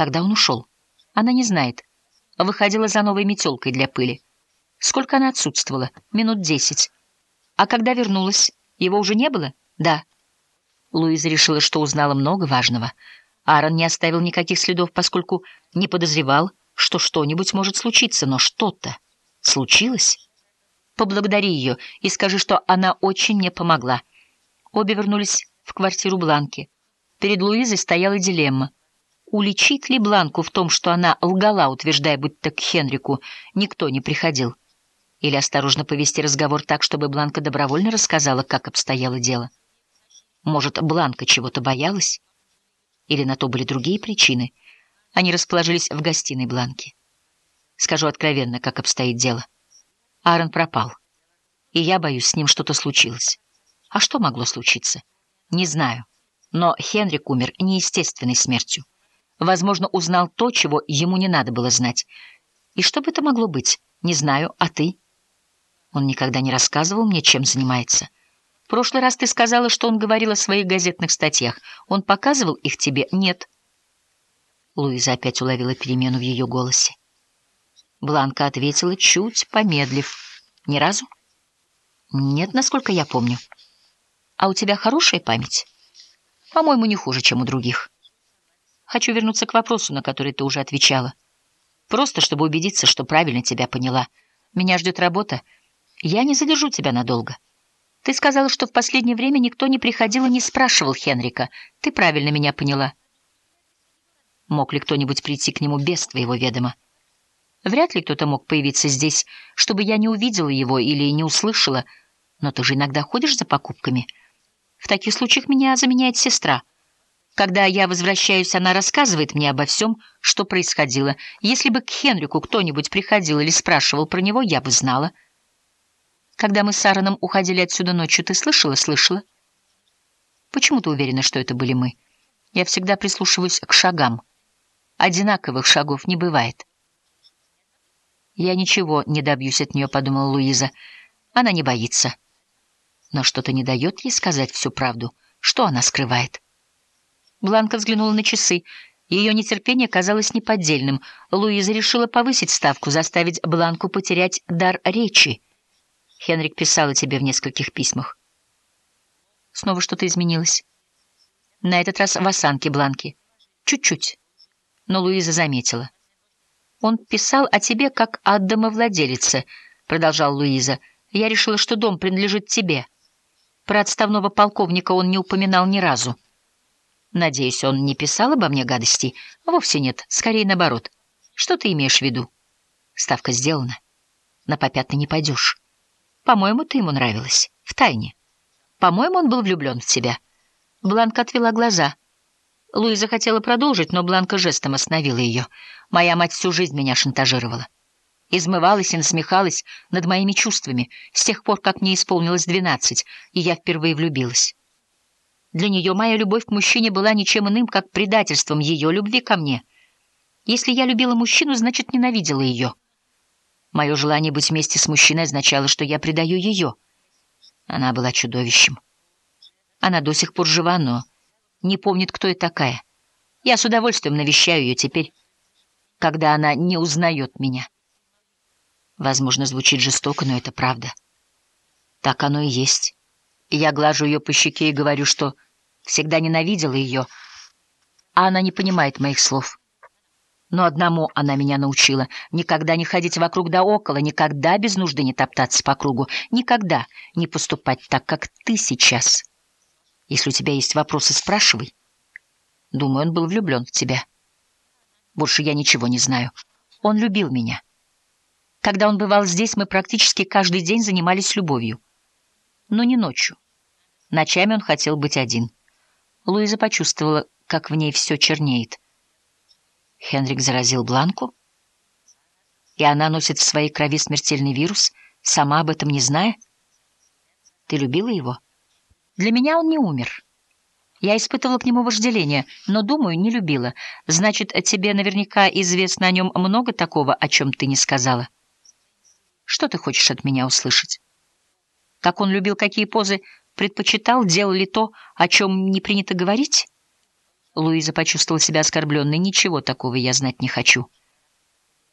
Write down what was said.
Когда он ушел? Она не знает. Выходила за новой метелкой для пыли. Сколько она отсутствовала? Минут десять. А когда вернулась, его уже не было? Да. Луиза решила, что узнала много важного. Аарон не оставил никаких следов, поскольку не подозревал, что что-нибудь может случиться, но что-то случилось. Поблагодари ее и скажи, что она очень мне помогла. Обе вернулись в квартиру Бланки. Перед Луизой стояла дилемма. Уличить ли Бланку в том, что она лгала, утверждая, будто к Хенрику никто не приходил? Или осторожно повести разговор так, чтобы Бланка добровольно рассказала, как обстояло дело? Может, Бланка чего-то боялась? Или на то были другие причины? Они расположились в гостиной Бланки. Скажу откровенно, как обстоит дело. Аарон пропал, и я боюсь, с ним что-то случилось. А что могло случиться? Не знаю. Но Хенрик умер неестественной смертью. Возможно, узнал то, чего ему не надо было знать. И что бы это могло быть? Не знаю, а ты? Он никогда не рассказывал мне, чем занимается. В прошлый раз ты сказала, что он говорил о своих газетных статьях. Он показывал их тебе? Нет. Луиза опять уловила перемену в ее голосе. Бланка ответила, чуть помедлив. Ни разу? Нет, насколько я помню. А у тебя хорошая память? По-моему, не хуже, чем у других. Хочу вернуться к вопросу, на который ты уже отвечала. Просто, чтобы убедиться, что правильно тебя поняла. Меня ждет работа. Я не задержу тебя надолго. Ты сказала, что в последнее время никто не приходил и не спрашивал Хенрика. Ты правильно меня поняла. Мог ли кто-нибудь прийти к нему без твоего ведома? Вряд ли кто-то мог появиться здесь, чтобы я не увидела его или не услышала. Но ты же иногда ходишь за покупками. В таких случаях меня заменяет сестра — когда я возвращаюсь, она рассказывает мне обо всем, что происходило. Если бы к Хенрику кто-нибудь приходил или спрашивал про него, я бы знала. Когда мы с Аароном уходили отсюда ночью, ты слышала? Слышала? Почему ты уверена, что это были мы? Я всегда прислушиваюсь к шагам. Одинаковых шагов не бывает. Я ничего не добьюсь от нее, подумала Луиза. Она не боится. Но что-то не дает ей сказать всю правду. Что она скрывает? Бланка взглянула на часы. Ее нетерпение казалось неподдельным. Луиза решила повысить ставку, заставить Бланку потерять дар речи. Хенрик писал о тебе в нескольких письмах. Снова что-то изменилось. На этот раз в осанке Бланки. Чуть-чуть. Но Луиза заметила. «Он писал о тебе как о домовладелице», — продолжал Луиза. «Я решила, что дом принадлежит тебе. Про отставного полковника он не упоминал ни разу». Надеюсь, он не писал обо мне гадостей? Вовсе нет, скорее наоборот. Что ты имеешь в виду? Ставка сделана. На попятный не пойдешь. По-моему, ты ему нравилась. В тайне. По-моему, он был влюблен в тебя. Бланка отвела глаза. Луиза хотела продолжить, но Бланка жестом остановила ее. Моя мать всю жизнь меня шантажировала. Измывалась и насмехалась над моими чувствами с тех пор, как мне исполнилось двенадцать, и я впервые влюбилась. Для нее моя любовь к мужчине была ничем иным, как предательством ее любви ко мне. Если я любила мужчину, значит, ненавидела ее. Мое желание быть вместе с мужчиной означало, что я предаю ее. Она была чудовищем. Она до сих пор жива, но не помнит, кто я такая. Я с удовольствием навещаю ее теперь, когда она не узнает меня. Возможно, звучит жестоко, но это правда. Так оно и есть. Я глажу ее по щеке и говорю, что всегда ненавидела ее, а она не понимает моих слов. Но одному она меня научила — никогда не ходить вокруг да около, никогда без нужды не топтаться по кругу, никогда не поступать так, как ты сейчас. Если у тебя есть вопросы, спрашивай. Думаю, он был влюблен в тебя. Больше я ничего не знаю. Он любил меня. Когда он бывал здесь, мы практически каждый день занимались любовью но не ночью. Ночами он хотел быть один. Луиза почувствовала, как в ней все чернеет. Хенрик заразил Бланку, и она носит в своей крови смертельный вирус, сама об этом не зная. Ты любила его? Для меня он не умер. Я испытывала к нему вожделение, но, думаю, не любила. Значит, тебе наверняка известно о нем много такого, о чем ты не сказала. Что ты хочешь от меня услышать? Как он любил какие позы предпочитал, делали то, о чем не принято говорить? Луиза почувствовала себя оскорбленной. «Ничего такого я знать не хочу».